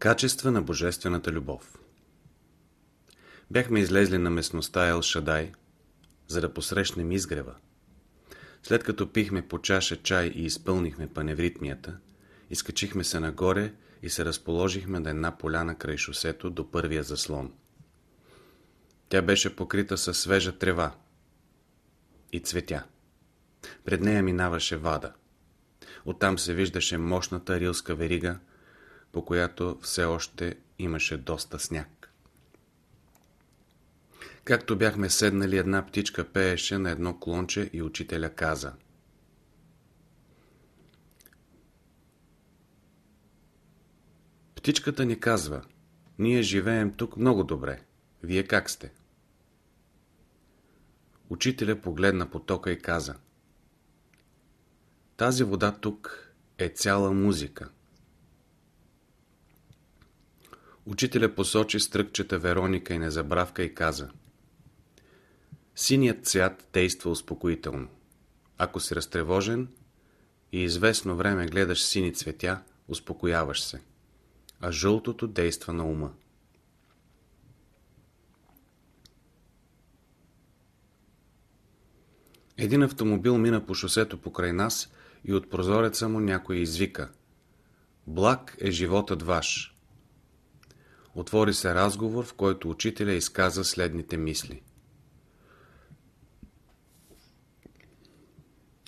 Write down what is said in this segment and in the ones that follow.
Качества на Божествената любов Бяхме излезли на местността Ел Шадай, за да посрещнем изгрева. След като пихме по чаша чай и изпълнихме паневритмията, изкачихме се нагоре и се разположихме на една поляна край шосето до първия заслон. Тя беше покрита със свежа трева и цветя. Пред нея минаваше вада. Оттам се виждаше мощната рилска верига, по която все още имаше доста сняг. Както бяхме седнали, една птичка пееше на едно клонче и учителя каза Птичката ни казва Ние живеем тук много добре. Вие как сте? Учителя погледна потока и каза Тази вода тук е цяла музика. Учителя посочи стръкчета Вероника и Незабравка и каза Синият цвят действа успокоително. Ако си разтревожен и известно време гледаш сини цветя, успокояваш се. А жълтото действа на ума. Един автомобил мина по шосето покрай нас и от прозореца му някой извика Благ е животът ваш. Отвори се разговор, в който учителя изказа следните мисли.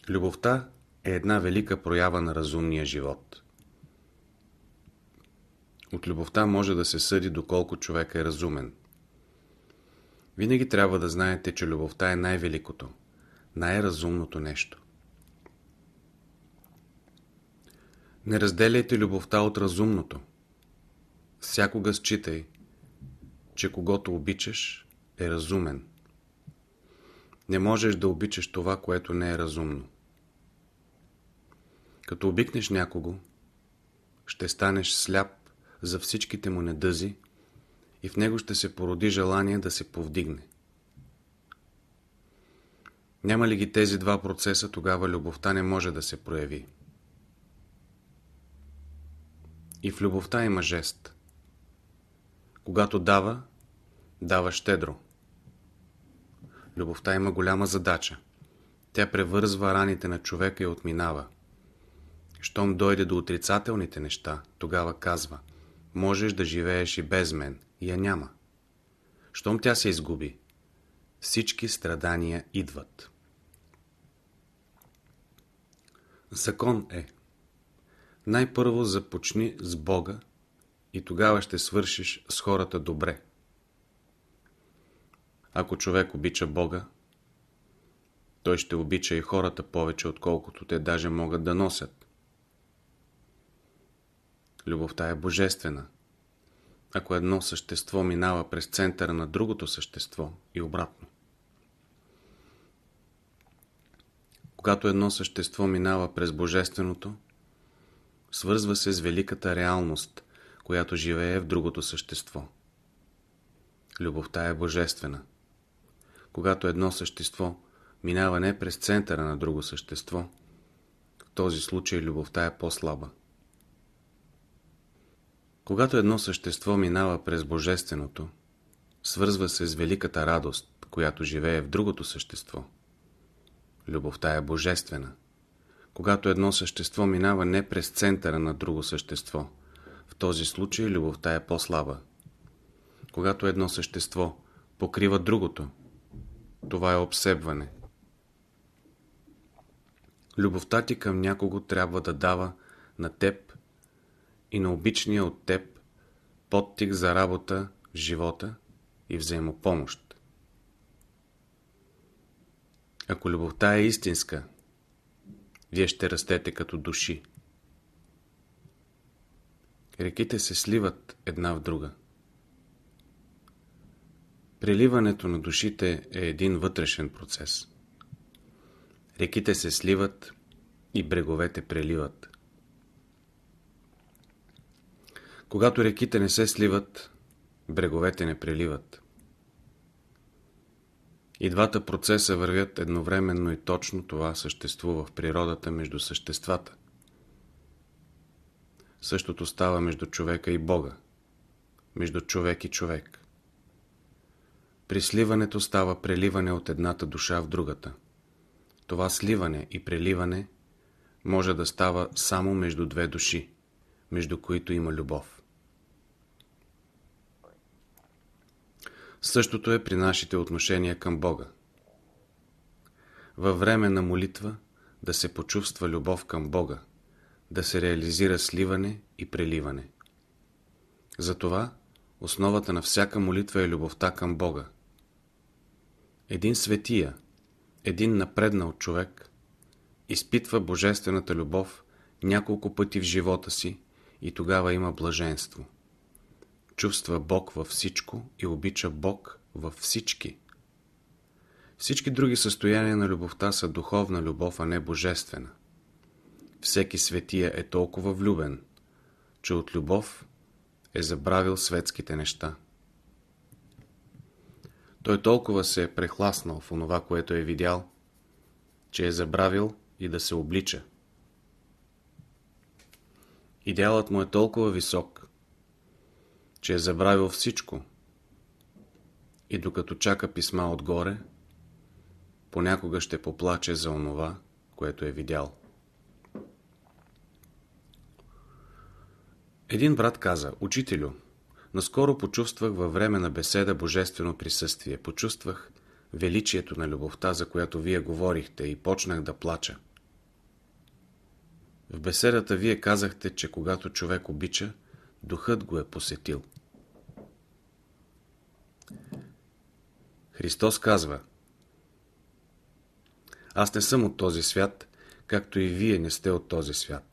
Любовта е една велика проява на разумния живот. От любовта може да се съди доколко човек е разумен. Винаги трябва да знаете, че любовта е най-великото, най-разумното нещо. Не разделяйте любовта от разумното. Всякога считай, че когато обичаш е разумен. Не можеш да обичаш това, което не е разумно. Като обикнеш някого, ще станеш сляп за всичките му недъзи и в него ще се породи желание да се повдигне. Няма ли ги тези два процеса, тогава любовта не може да се прояви. И в любовта има жест. Когато дава, дава щедро. Любовта има голяма задача. Тя превързва раните на човека и отминава. Щом дойде до отрицателните неща, тогава казва Можеш да живееш и без мен, и я няма. Щом тя се изгуби, всички страдания идват. Закон е най-първо започни с Бога и тогава ще свършиш с хората добре. Ако човек обича Бога, той ще обича и хората повече, отколкото те даже могат да носят. Любовта е божествена. Ако едно същество минава през центъра на другото същество и обратно. Когато едно същество минава през божественото, свързва се с великата реалност, която живее в другото същество. Любовта е божествена. Когато едно същество минава не през центъра на друго същество, в този случай любовта е по-слаба. Когато едно същество минава през божественото, свързва се с великата радост, която живее в другото същество. Любовта е божествена. Когато едно същество минава не през центъра на друго същество, този случай любовта е по-слаба. Когато едно същество покрива другото, това е обсебване. Любовта ти към някого трябва да дава на теб и на обичния от теб подтик за работа в живота и взаимопомощ. Ако любовта е истинска, вие ще растете като души. Реките се сливат една в друга. Преливането на душите е един вътрешен процес. Реките се сливат и бреговете преливат. Когато реките не се сливат, бреговете не преливат. И двата процеса вървят едновременно и точно това съществува в природата между съществата. Същото става между човека и Бога, между човек и човек. При сливането става преливане от едната душа в другата. Това сливане и преливане може да става само между две души, между които има любов. Същото е при нашите отношения към Бога. Във време на молитва да се почувства любов към Бога, да се реализира сливане и преливане. Затова основата на всяка молитва е любовта към Бога. Един светия, един напреднал човек, изпитва божествената любов няколко пъти в живота си и тогава има блаженство. Чувства Бог във всичко и обича Бог във всички. Всички други състояния на любовта са духовна любов, а не божествена. Всеки светия е толкова влюбен, че от любов е забравил светските неща. Той толкова се е прехласнал в онова, което е видял, че е забравил и да се облича. Идеалът му е толкова висок, че е забравил всичко и докато чака писма отгоре, понякога ще поплаче за онова, което е видял. Един брат каза, учителю, наскоро почувствах във време на беседа божествено присъствие. Почувствах величието на любовта, за която вие говорихте и почнах да плача. В беседата вие казахте, че когато човек обича, духът го е посетил. Христос казва Аз не съм от този свят, както и вие не сте от този свят.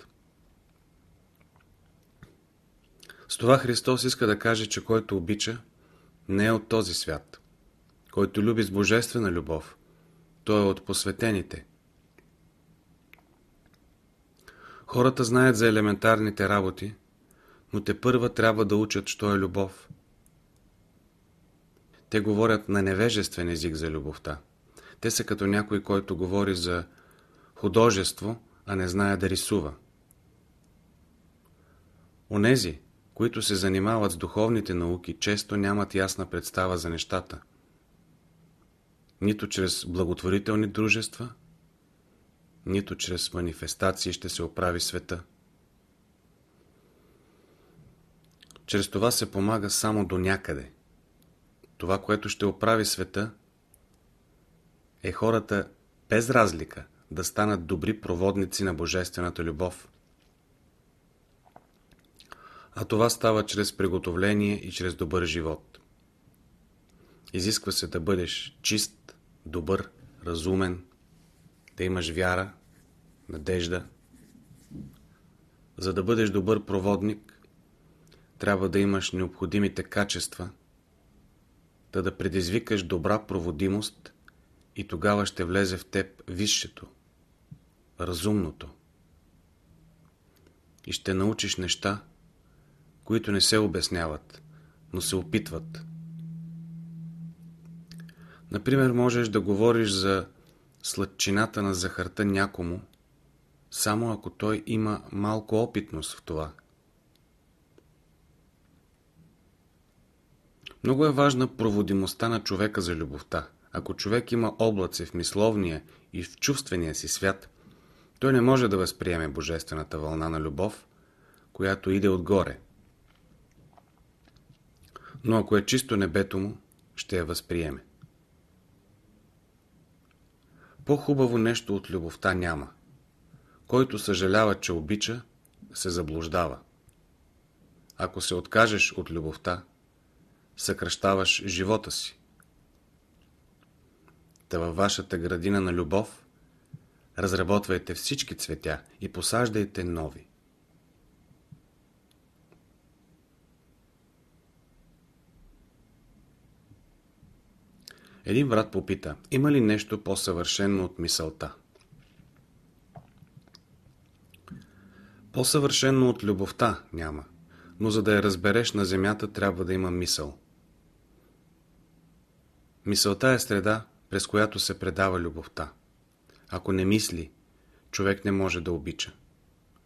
С това Христос иска да каже, че който обича, не е от този свят. Който люби с божествена любов, той е от посветените. Хората знаят за елементарните работи, но те първа трябва да учат, що е любов. Те говорят на невежествен език за любовта. Те са като някой, който говори за художество, а не знае да рисува. Онези, които се занимават с духовните науки, често нямат ясна представа за нещата. Нито чрез благотворителни дружества, нито чрез манифестации ще се оправи света. Чрез това се помага само до някъде. Това, което ще оправи света, е хората без разлика да станат добри проводници на Божествената любов. А това става чрез приготовление и чрез добър живот. Изисква се да бъдеш чист, добър, разумен, да имаш вяра, надежда. За да бъдеш добър проводник, трябва да имаш необходимите качества, да да предизвикаш добра проводимост и тогава ще влезе в теб висшето, разумното. И ще научиш неща, които не се обясняват, но се опитват. Например, можеш да говориш за сладчината на захарта някому, само ако той има малко опитност в това. Много е важна проводимостта на човека за любовта. Ако човек има облаци в мисловния и в чувствения си свят, той не може да възприеме божествената вълна на любов, която иде отгоре – но ако е чисто небето му, ще я възприеме. По-хубаво нещо от любовта няма. Който съжалява, че обича, се заблуждава. Ако се откажеш от любовта, съкръщаваш живота си. Та във вашата градина на любов разработвайте всички цветя и посаждайте нови. Един брат попита, има ли нещо по-съвършено от мисълта? По-съвършено от любовта няма, но за да я разбереш на земята трябва да има мисъл. Мисълта е среда, през която се предава любовта. Ако не мисли, човек не може да обича.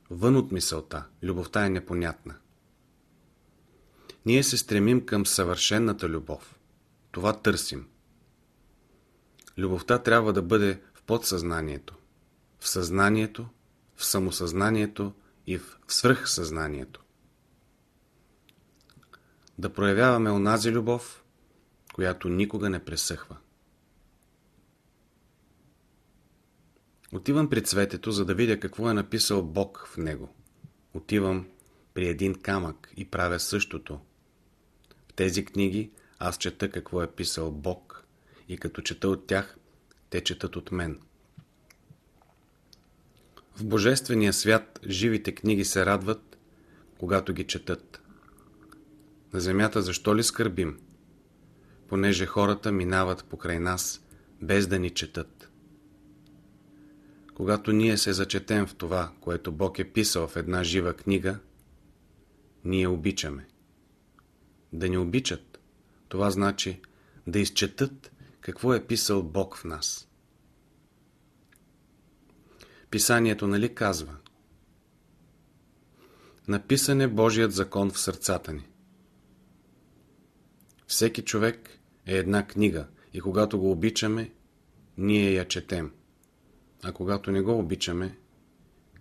вън от мисълта. Любовта е непонятна. Ние се стремим към съвършенната любов. Това търсим. Любовта трябва да бъде в подсъзнанието, в съзнанието, в самосъзнанието и в свръхсъзнанието. Да проявяваме онази любов, която никога не пресъхва. Отивам при цветето, за да видя какво е написал Бог в него. Отивам при един камък и правя същото. В тези книги аз чета какво е писал Бог и като чета от тях, те четат от мен. В Божествения свят живите книги се радват, когато ги четат. На земята защо ли скърбим? Понеже хората минават покрай нас, без да ни четат. Когато ние се зачетем в това, което Бог е писал в една жива книга, ние обичаме. Да ни обичат, това значи да изчетат какво е писал Бог в нас. Писанието нали казва? Написан е Божият закон в сърцата ни. Всеки човек е една книга и когато го обичаме, ние я четем. А когато не го обичаме,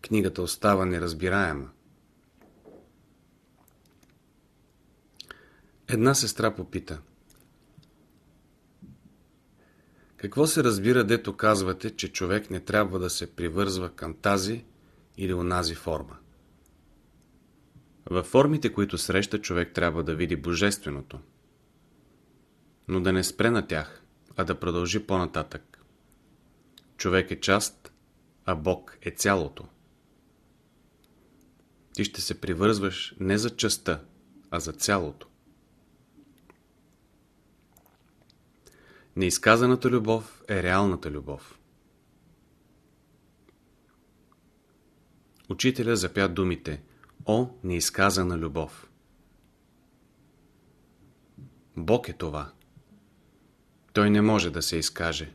книгата остава неразбираема. Една сестра попита. Какво се разбира, дето казвате, че човек не трябва да се привързва към тази или онази форма? Във формите, които среща, човек трябва да види Божественото. Но да не спре на тях, а да продължи по-нататък. Човек е част, а Бог е цялото. Ти ще се привързваш не за частта, а за цялото. Неизказаната любов е реалната любов. Учителя запя думите О, неизказана любов! Бог е това. Той не може да се изкаже.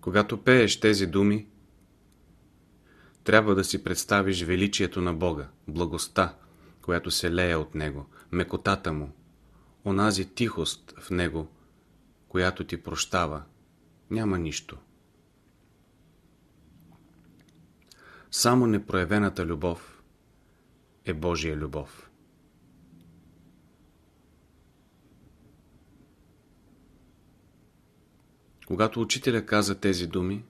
Когато пееш тези думи, трябва да си представиш величието на Бога, благостта, която се лее от Него, мекотата Му, онази тихост в Него, която ти прощава. Няма нищо. Само непроявената любов е Божия любов. Когато учителя каза тези думи,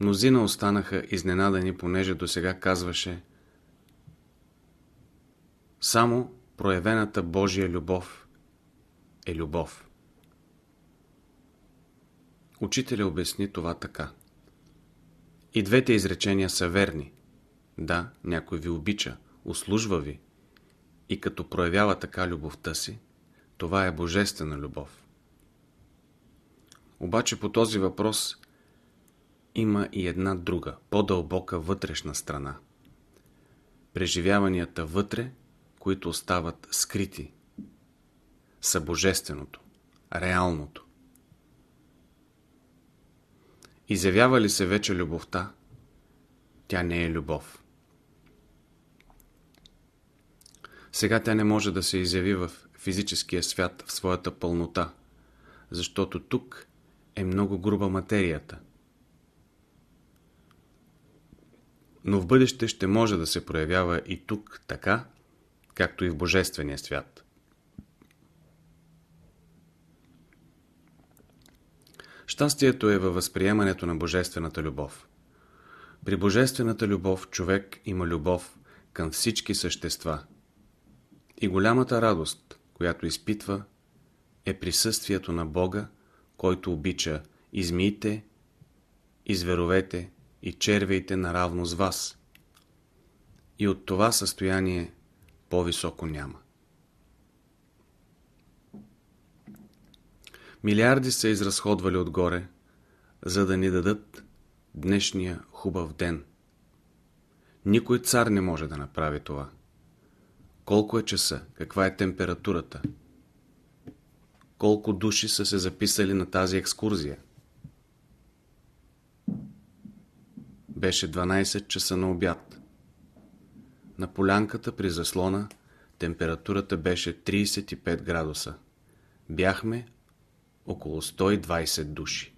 мнозина останаха изненадани, понеже до сега казваше само проявената Божия любов е любов. Учителя обясни това така. И двете изречения са верни. Да, някой ви обича, услужва ви. И като проявява така любовта си, това е божествена любов. Обаче по този въпрос има и една друга, по-дълбока вътрешна страна. Преживяванията вътре, които остават скрити, са божественото, реалното. Изявява ли се вече любовта, тя не е любов. Сега тя не може да се изяви в физическия свят в своята пълнота, защото тук е много груба материята. Но в бъдеще ще може да се проявява и тук така, както и в Божествения свят. Щастието е във възприемането на Божествената любов. При Божествената любов човек има любов към всички същества. И голямата радост, която изпитва, е присъствието на Бога, който обича и змиите, и зверовете, и червеите наравно с вас. И от това състояние по-високо няма. Милиарди са изразходвали отгоре, за да ни дадат днешния хубав ден. Никой цар не може да направи това. Колко е часа? Каква е температурата? колко души са се записали на тази екскурзия. Беше 12 часа на обяд. На полянката при заслона температурата беше 35 градуса. Бяхме около 120 души.